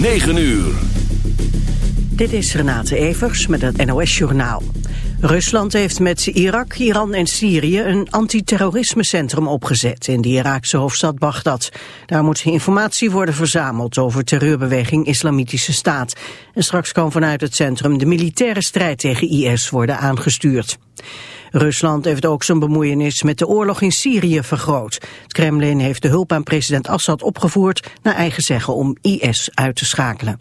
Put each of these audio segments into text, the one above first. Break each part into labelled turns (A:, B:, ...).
A: 9 uur.
B: Dit is Renate Evers met het NOS Journaal. Rusland heeft met Irak, Iran en Syrië een antiterrorismecentrum opgezet in de Iraakse hoofdstad Bagdad. Daar moet informatie worden verzameld over terreurbeweging Islamitische Staat. En straks kan vanuit het centrum de militaire strijd tegen IS worden aangestuurd. Rusland heeft ook zijn bemoeienis met de oorlog in Syrië vergroot. Het Kremlin heeft de hulp aan president Assad opgevoerd... naar eigen zeggen om IS uit te schakelen.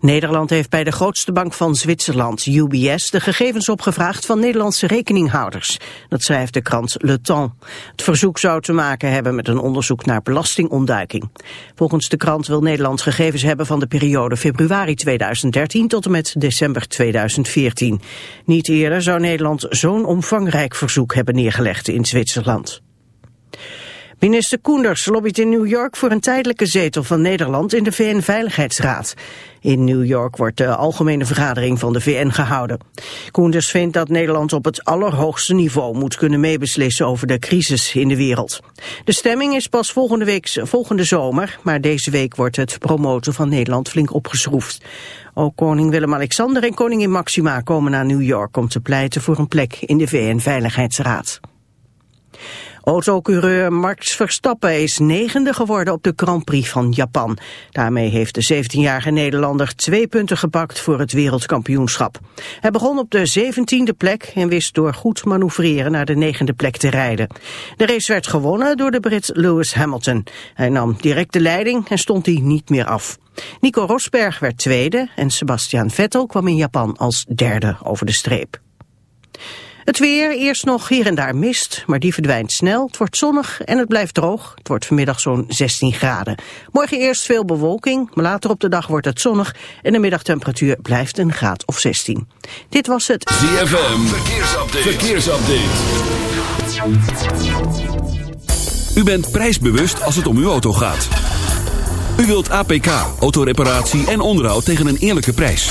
B: Nederland heeft bij de grootste bank van Zwitserland, UBS, de gegevens opgevraagd van Nederlandse rekeninghouders. Dat schrijft de krant Le Temps. Het verzoek zou te maken hebben met een onderzoek naar belastingontduiking. Volgens de krant wil Nederland gegevens hebben van de periode februari 2013 tot en met december 2014. Niet eerder zou Nederland zo'n omvangrijk verzoek hebben neergelegd in Zwitserland. Minister Koenders lobbyt in New York voor een tijdelijke zetel van Nederland in de VN-veiligheidsraad. In New York wordt de algemene vergadering van de VN gehouden. Koenders vindt dat Nederland op het allerhoogste niveau moet kunnen meebeslissen over de crisis in de wereld. De stemming is pas volgende, week, volgende zomer, maar deze week wordt het promoten van Nederland flink opgeschroefd. Ook koning Willem-Alexander en koningin Maxima komen naar New York om te pleiten voor een plek in de VN-veiligheidsraad. Autocoureur Max Verstappen is negende geworden op de Grand Prix van Japan. Daarmee heeft de 17-jarige Nederlander twee punten gepakt voor het wereldkampioenschap. Hij begon op de 17e plek en wist door goed manoeuvreren naar de negende plek te rijden. De race werd gewonnen door de Brit Lewis Hamilton. Hij nam direct de leiding en stond die niet meer af. Nico Rosberg werd tweede en Sebastian Vettel kwam in Japan als derde over de streep. Het weer, eerst nog hier en daar mist, maar die verdwijnt snel. Het wordt zonnig en het blijft droog. Het wordt vanmiddag zo'n 16 graden. Morgen eerst veel bewolking, maar later op de dag wordt het zonnig... en de middagtemperatuur blijft een graad of 16. Dit was het
A: ZFM, verkeersupdate. verkeersupdate. U bent prijsbewust als het om uw auto gaat. U wilt APK, autoreparatie en onderhoud tegen een eerlijke prijs.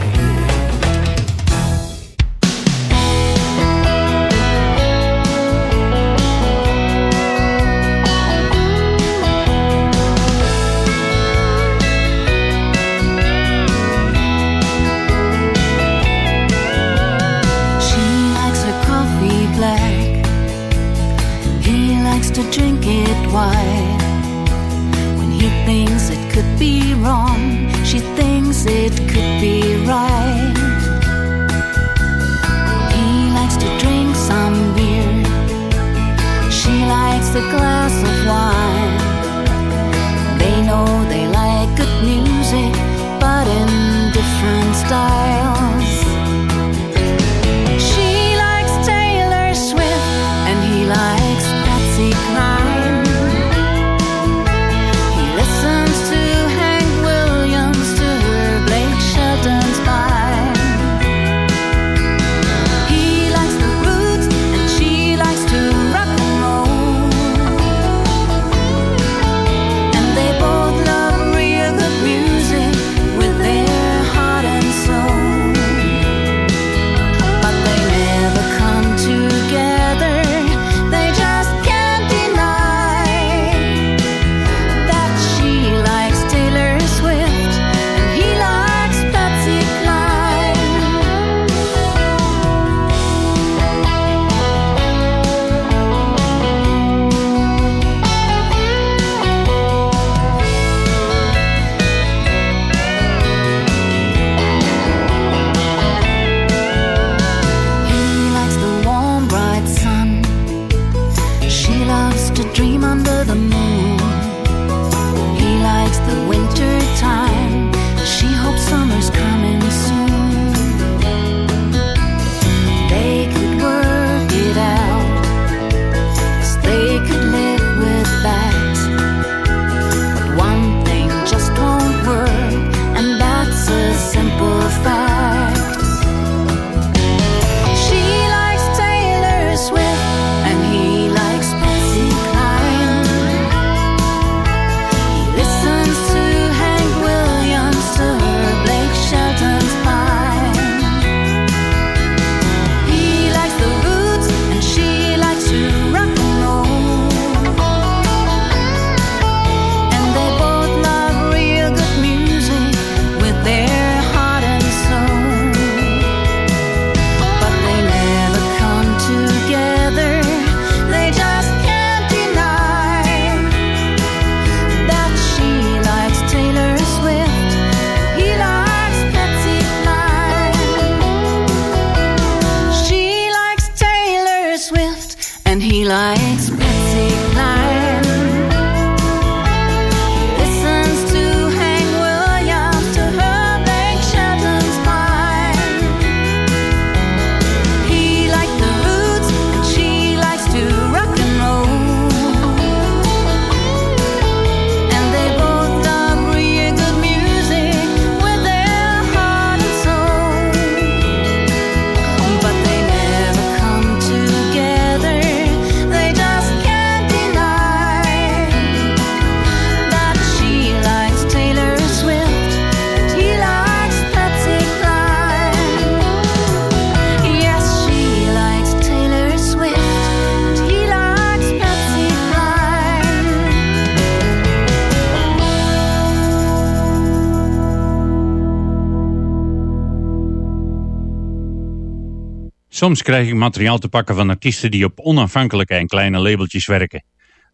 C: Soms krijg ik materiaal te pakken van artiesten die op onafhankelijke en kleine labeltjes werken.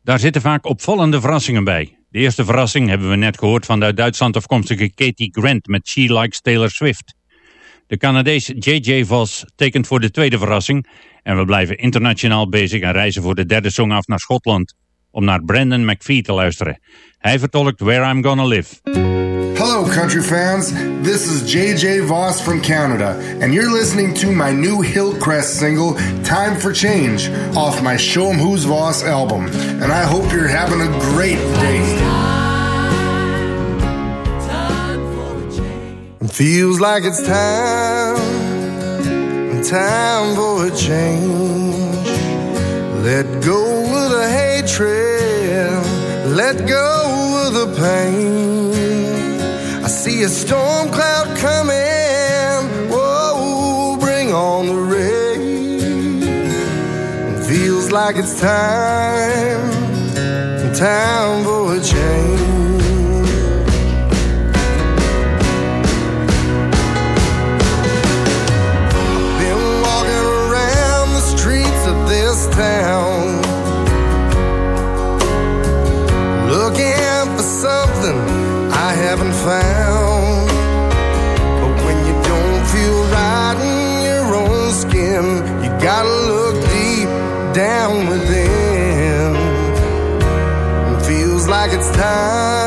C: Daar zitten vaak opvallende verrassingen bij. De eerste verrassing hebben we net gehoord van de uit Duitsland afkomstige Katie Grant met She Likes Taylor Swift. De Canadees J.J. Vos tekent voor de tweede verrassing en we blijven internationaal bezig en reizen voor de derde song af naar Schotland om naar Brandon McPhee te luisteren. Hij vertolkt Where I'm Gonna Live.
D: Hello, country fans. This is JJ Voss from Canada, and you're listening to my new Hillcrest single, Time for Change, off my Show 'em Who's Voss album. And I hope you're having a great day. Feels like it's time, time for a change. Let go of the hatred, let go of the pain. I see a storm cloud coming. Whoa, bring on the rain. Feels like it's time, time for a change. I've been walking around the streets of this town, looking for something haven't found. But when you don't feel right in your own skin, you gotta look deep down within. It feels like it's time,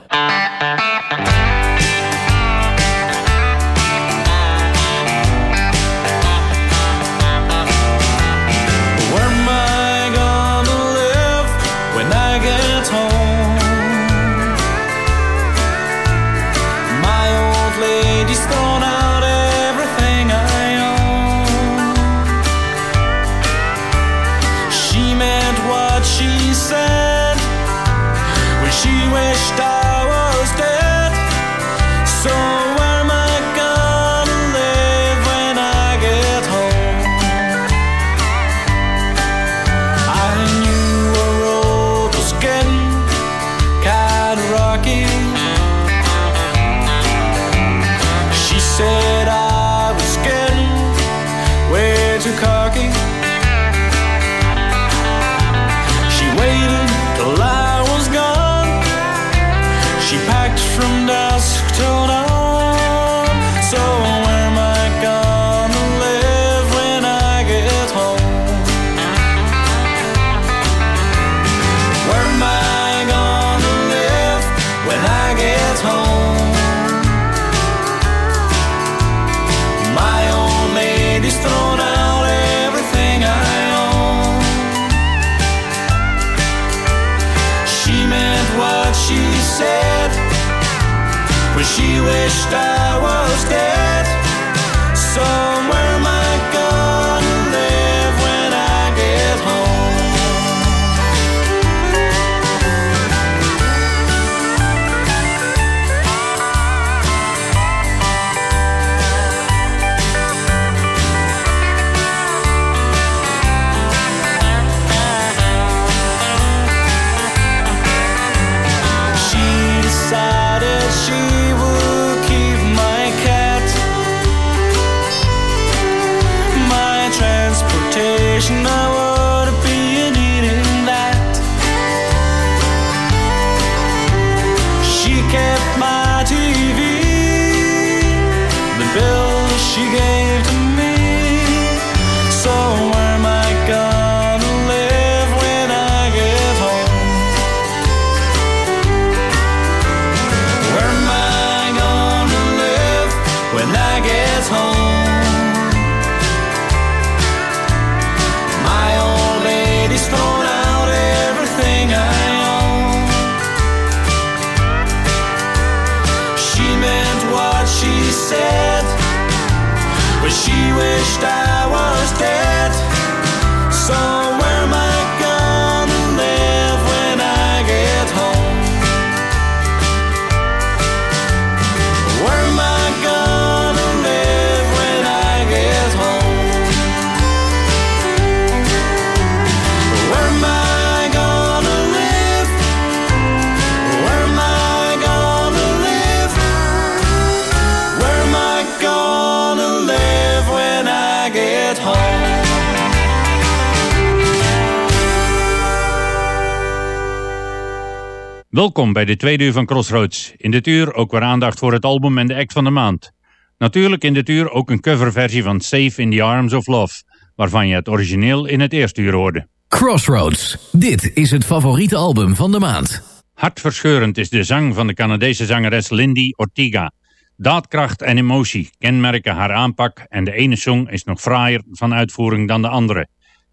C: Welkom bij de tweede uur van Crossroads. In dit uur ook weer aandacht voor het album en de act van de maand. Natuurlijk in dit uur ook een coverversie van Safe in the Arms of Love, waarvan je het origineel in het eerste uur hoorde.
E: Crossroads, dit is het favoriete album van de maand.
C: Hartverscheurend is de zang van de Canadese zangeres Lindy Ortiga. Daadkracht en emotie kenmerken haar aanpak en de ene song is nog fraaier van uitvoering dan de andere.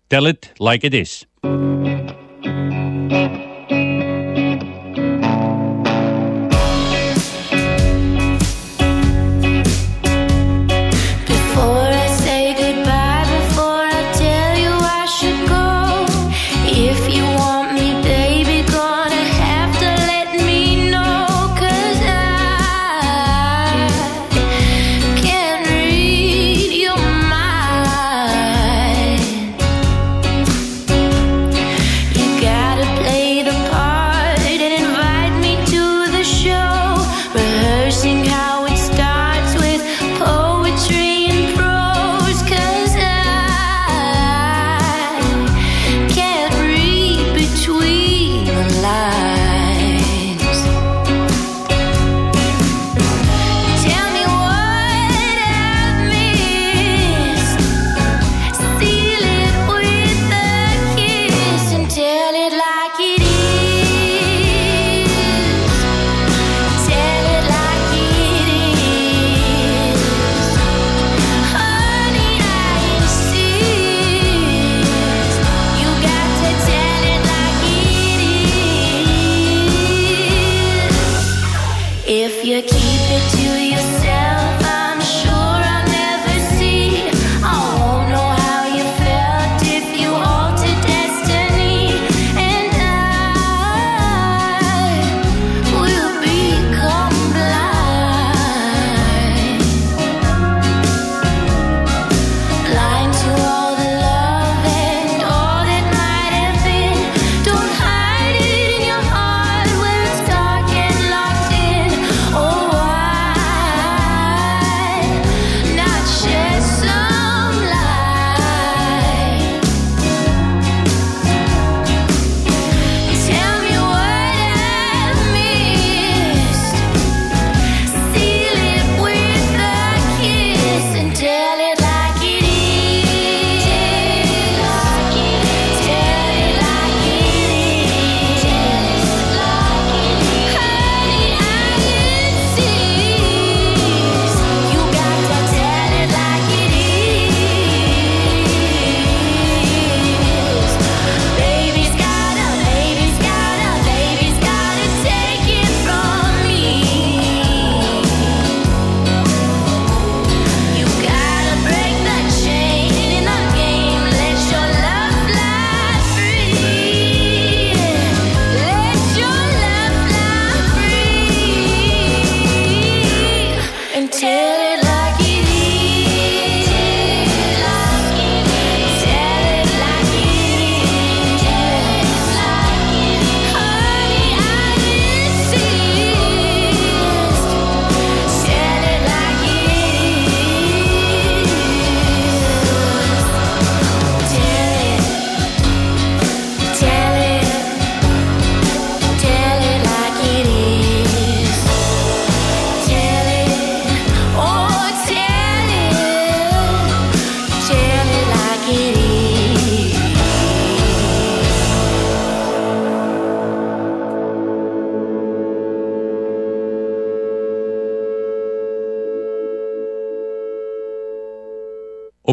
C: Tell it like it is.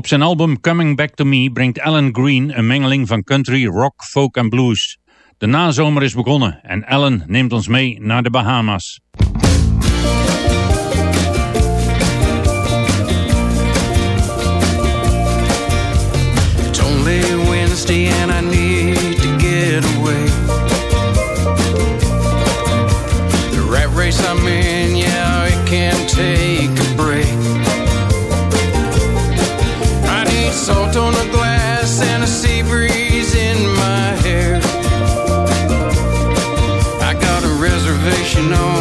C: Op zijn album Coming Back to Me brengt Alan Green een mengeling van country, rock, folk en blues. De nazomer is begonnen en Alan neemt ons mee naar de Bahamas.
F: Only Wednesday and I need to get away. The rat race I'm you
G: know.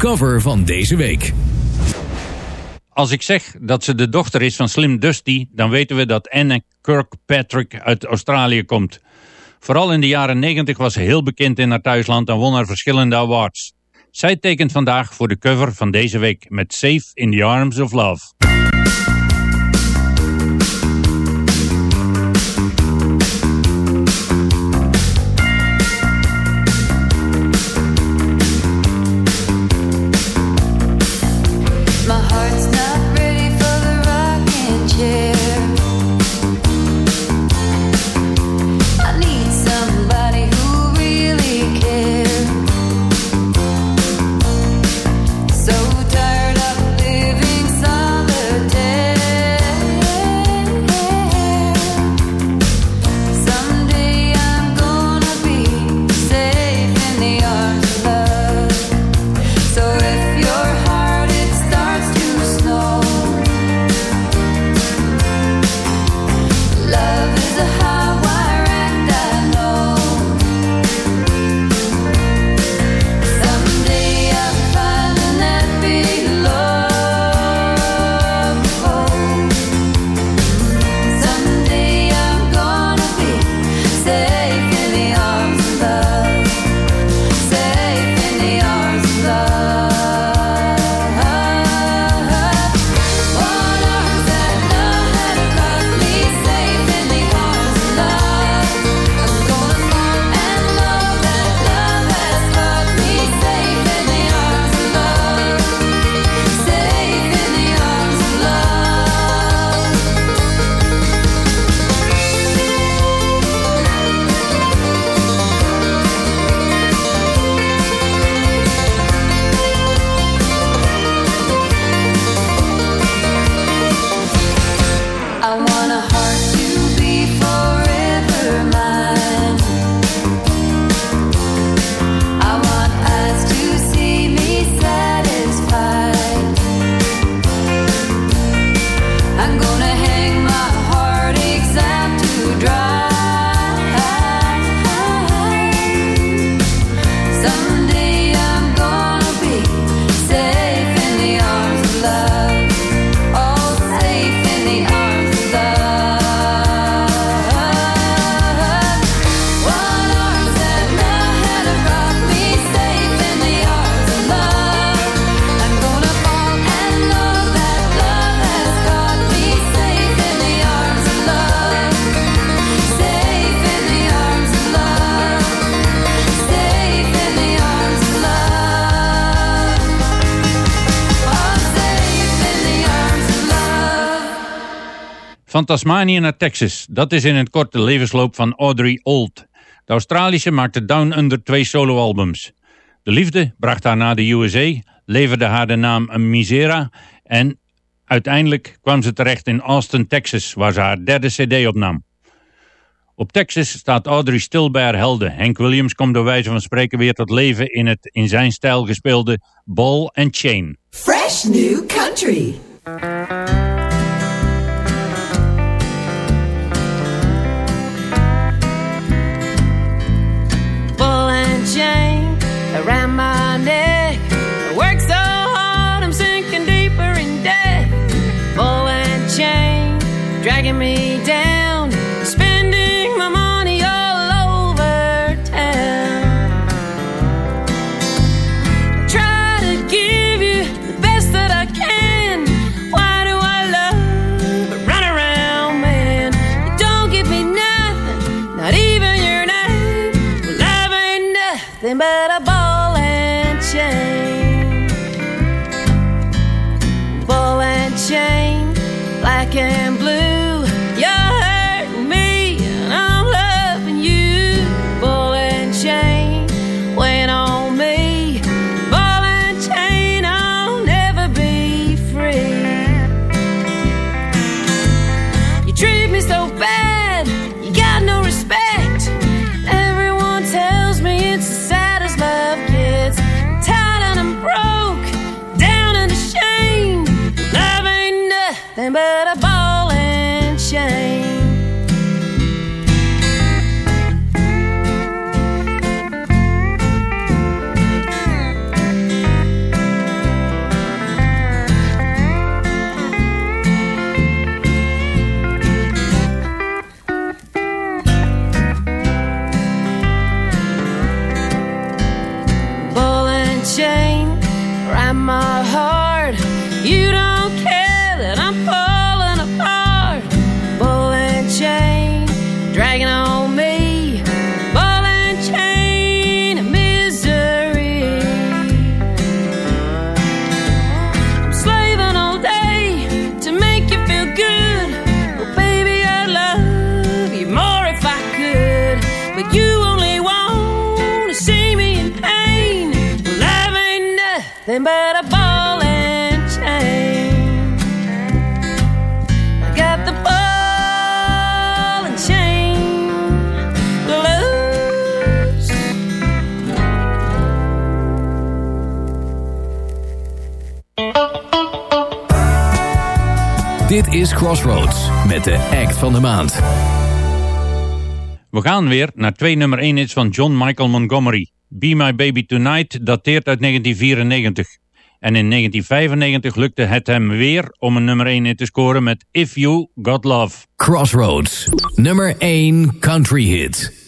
G: cover van deze week.
C: Als ik zeg dat ze de dochter is van Slim Dusty, dan weten we dat Anne Kirkpatrick uit Australië komt. Vooral in de jaren 90 was ze heel bekend in haar thuisland en won haar verschillende awards. Zij tekent vandaag voor de cover van deze week met Safe in the Arms of Love. Tasmanië naar Texas. Dat is in het kort de levensloop van Audrey Old. De Australische maakte Down Under twee soloalbums. De liefde bracht haar naar de USA, leverde haar de naam Misera en uiteindelijk kwam ze terecht in Austin, Texas, waar ze haar derde cd opnam. Op Texas staat Audrey stil bij haar helden. Hank Williams komt door wijze van spreken weer tot leven in het in zijn stijl gespeelde Ball and Chain.
H: Fresh New Country.
E: grandma is Crossroads met de act van de maand.
C: We gaan weer naar twee nummer 1 hits van John Michael Montgomery. Be My Baby Tonight dateert uit 1994. En in 1995 lukte het hem weer om een nummer 1 hit te scoren met If You Got Love.
E: Crossroads, nummer 1 country hit.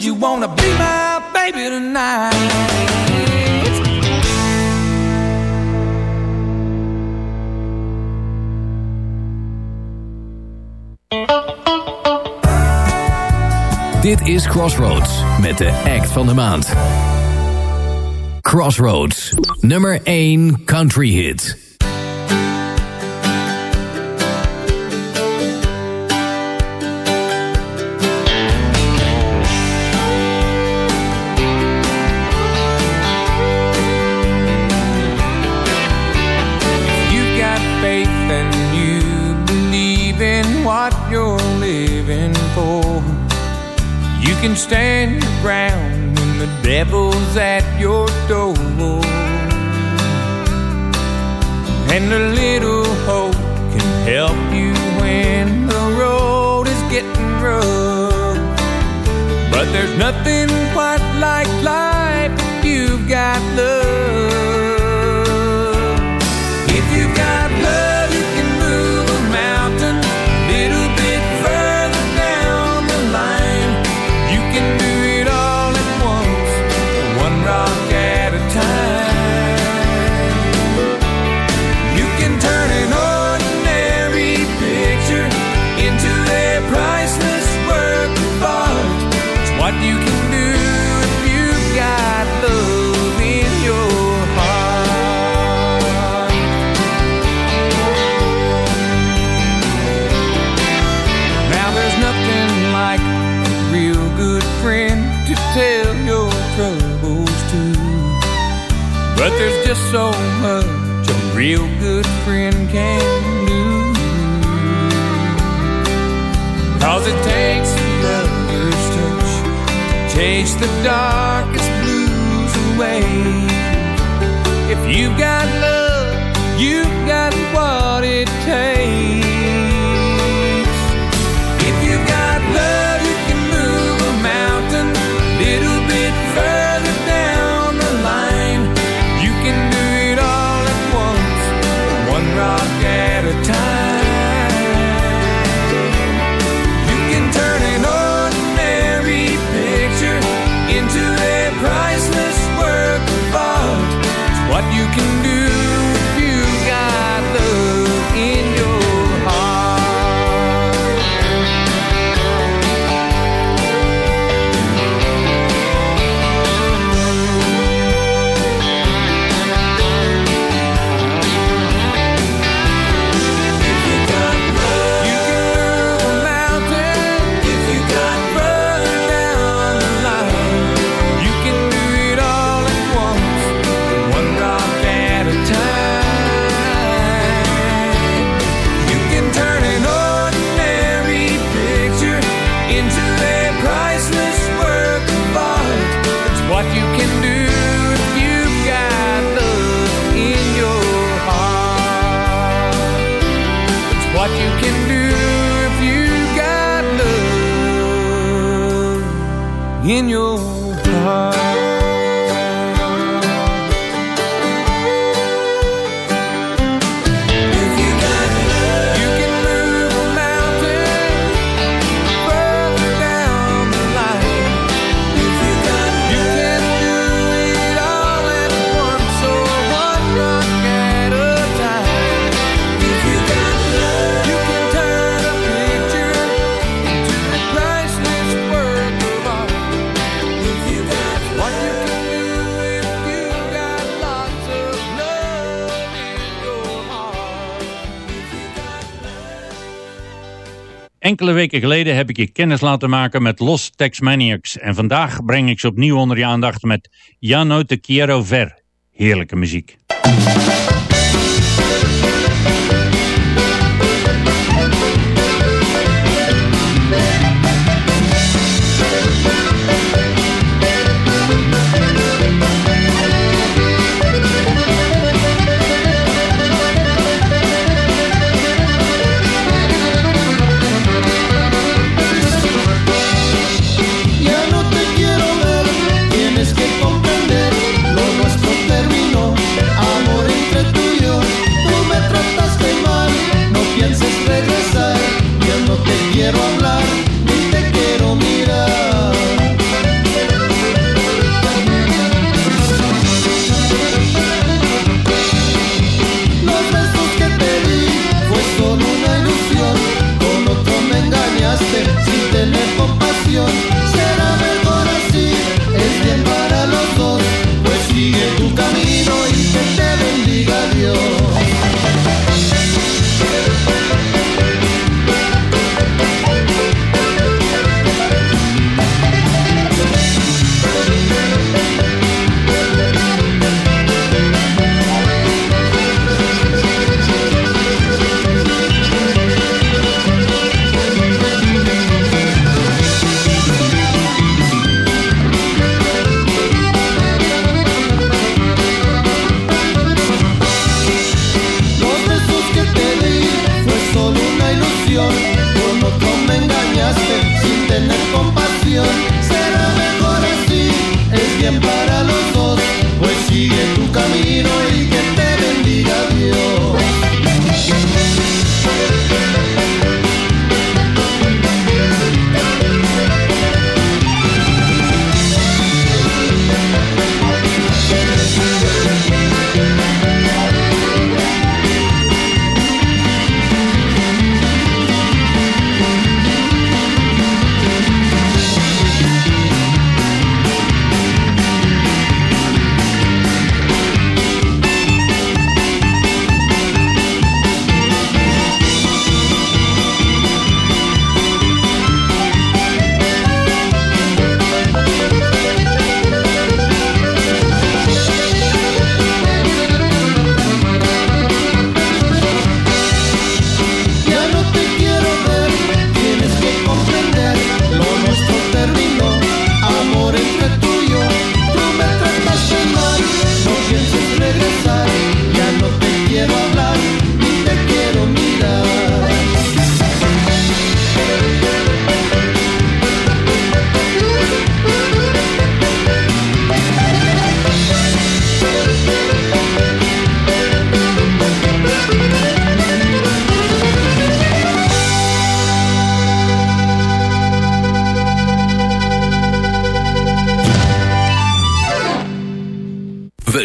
G: Would you wanna be my baby tonight?
E: Dit is Crossroads met de act van de maand. Crossroads, nummer 1 country hit.
G: can stand your ground when the devil's at your door. And a little hope can help you when the road is getting rough. But there's nothing quite like life. But there's just so much a real good friend can do. Cause it takes a lover's touch to chase the darkest blues away. If you've got love, you've got what it takes. in your
C: Enkele weken geleden heb ik je kennis laten maken met Los Tex Maniacs en vandaag breng ik ze opnieuw onder je aandacht met Jano Te Quiero Ver. Heerlijke MUZIEK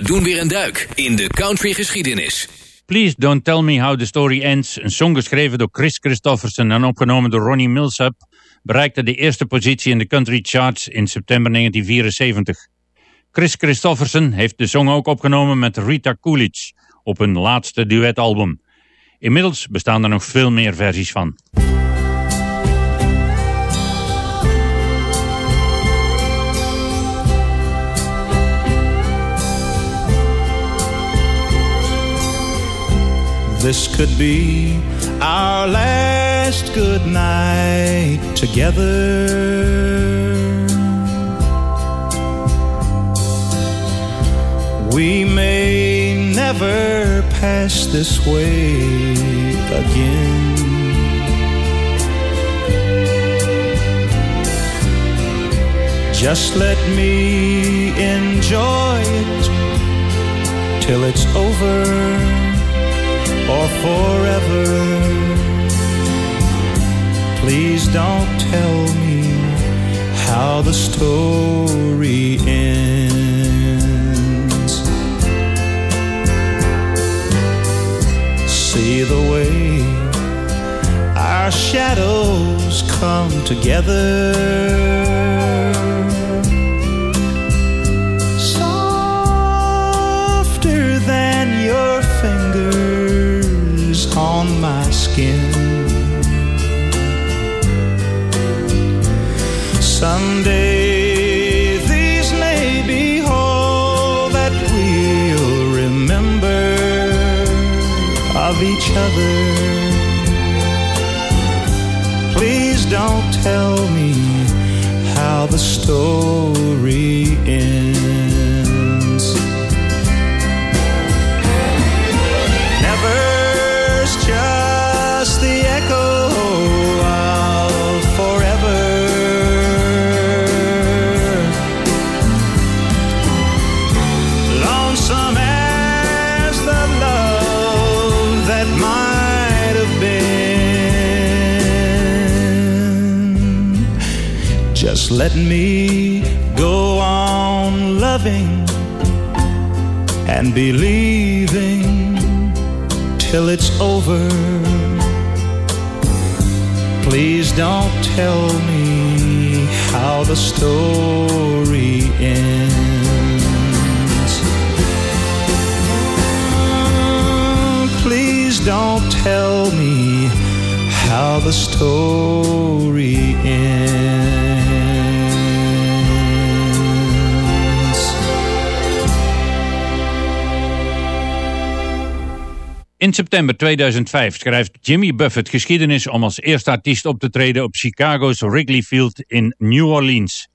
E: doen weer een duik in de country geschiedenis.
C: Please Don't Tell Me How the Story Ends, een song geschreven door Chris Christofferson en opgenomen door Ronnie Millsap, bereikte de eerste positie in de country charts in september 1974. Chris Christofferson heeft de song ook opgenomen met Rita Coolidge op hun laatste duetalbum. Inmiddels bestaan er nog veel meer versies van.
I: This could be our last good night together. We may never pass this way again. Just let me enjoy it till it's over or forever. Please don't tell me how the story ends. See the way our shadows come together. Skin. Someday these may be all that we'll remember of each other. Please don't tell me how the story ends. Just let me go on loving and believing till it's over. Please don't tell me how the story ends. Please don't tell me how the story ends.
C: In september 2005 schrijft Jimmy Buffett geschiedenis om als eerste artiest op te treden op Chicago's Wrigley Field in New Orleans.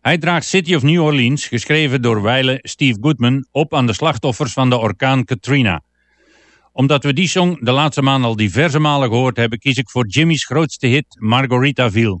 C: Hij draagt City of New Orleans, geschreven door wijle Steve Goodman, op aan de slachtoffers van de orkaan Katrina. Omdat we die song de laatste maand al diverse malen gehoord hebben, kies ik voor Jimmy's grootste hit Margaritaville.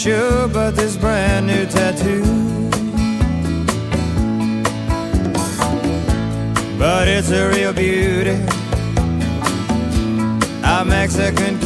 J: Show but this brand new tattoo. But it's a real beauty. A Mexican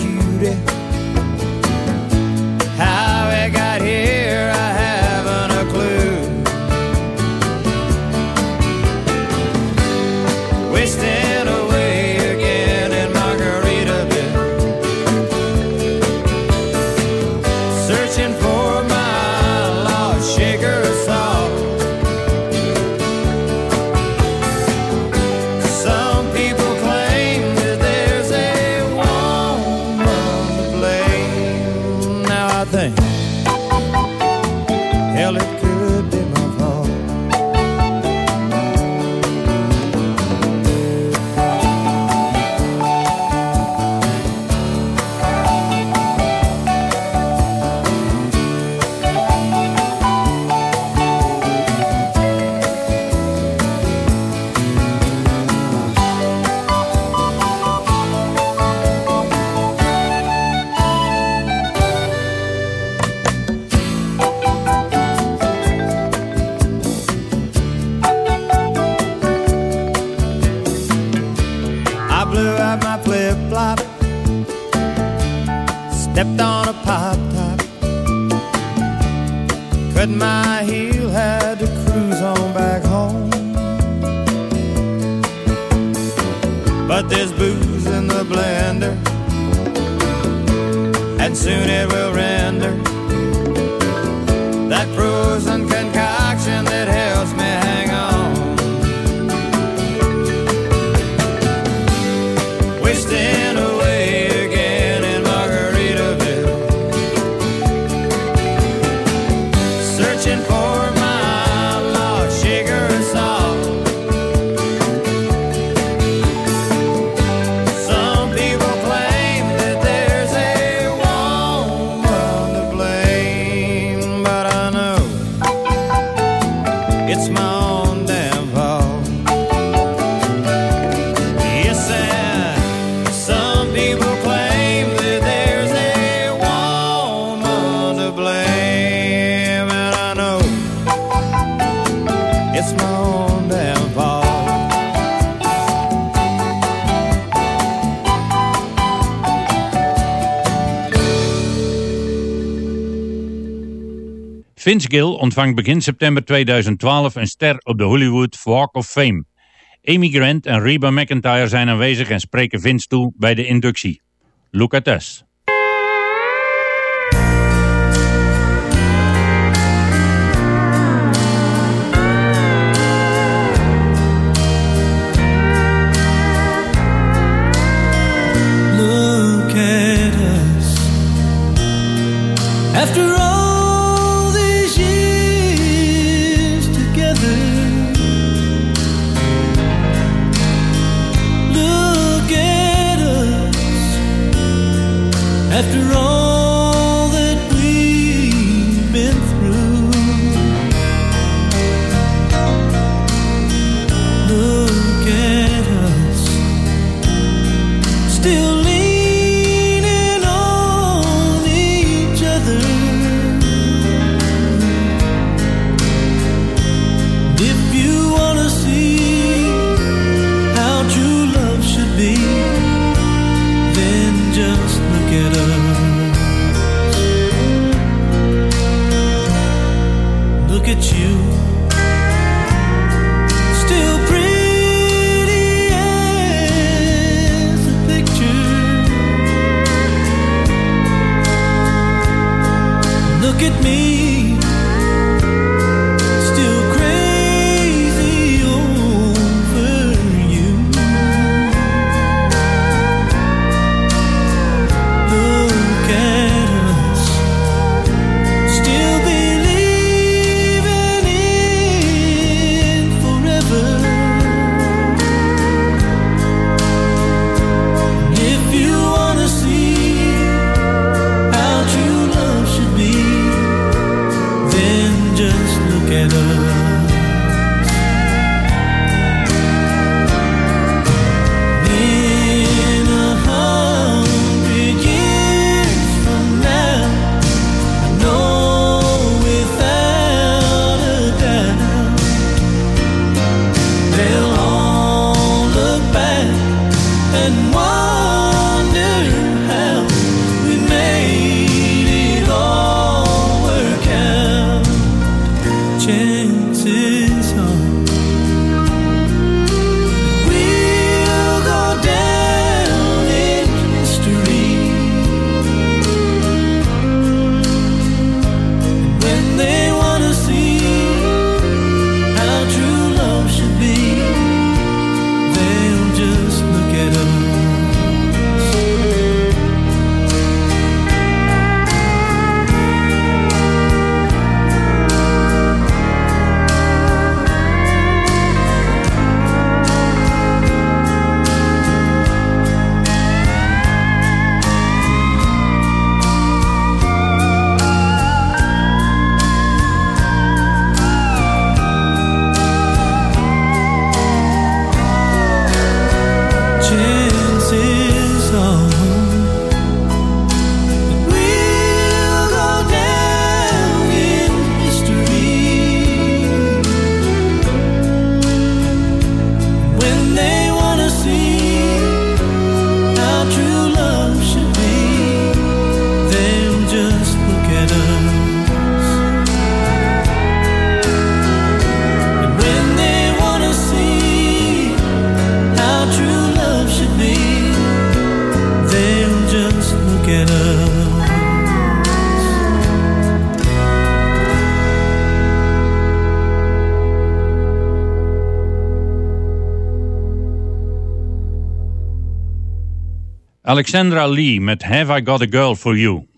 J: blame, and I know it's my damn fault.
C: Vince Gill ontvangt begin september 2012 een ster op de Hollywood Walk of Fame. Amy Grant en Reba McIntyre zijn aanwezig en spreken Vince toe bij de inductie. Look at us.
K: After all these years together, look at us. After all.
L: Alexandra Lee met Have I Got a Girl For You.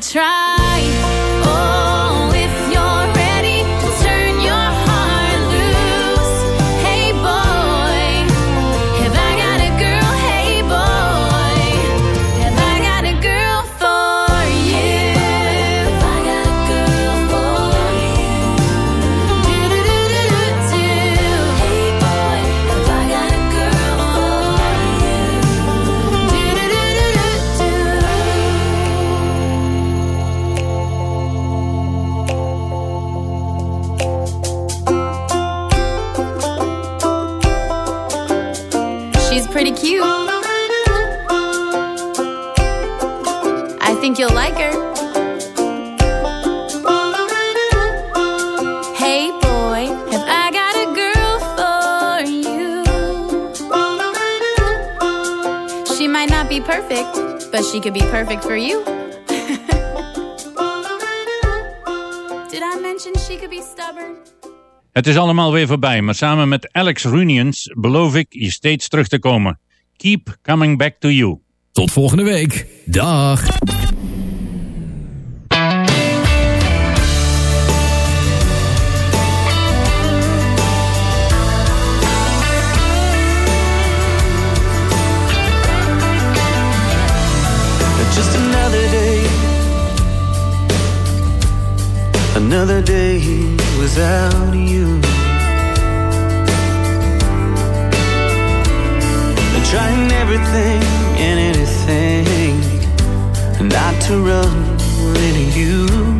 M: try pretty cute. I think you'll like her. Hey boy, have I got a girl for you? She might not be perfect, but she could be perfect for you.
L: Het is allemaal weer voorbij, maar samen met Alex Runions beloof ik je steeds terug te komen. Keep coming back to you.
N: Tot volgende week. Dag.
O: Just another day Another day without you. I'm trying everything and anything Not to run into you.